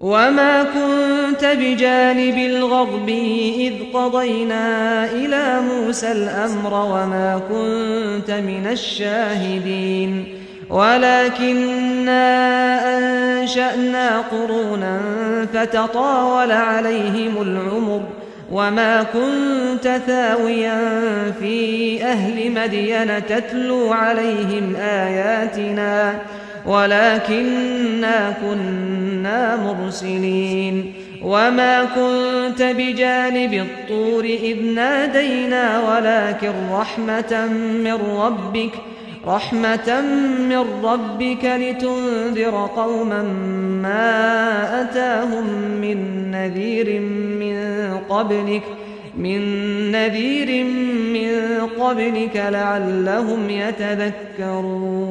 وما كنت بجانب الغرب إذ قضينا إلى موسى الأمر وما كنت من الشاهدين ولكننا أنشأنا قرونا فتطاول عليهم العمر وما كنت ثاويا في أهل مدين تتلو عليهم آياتنا ولكننا كنا مرسلين وما كنت بجانب الطور إذ نادينا ولكن رحمة من ربك رحمة من ربك لتنذر قوما ما أتاهم من نذير من قبلك من نذير من قبلك لعلهم يتذكرون.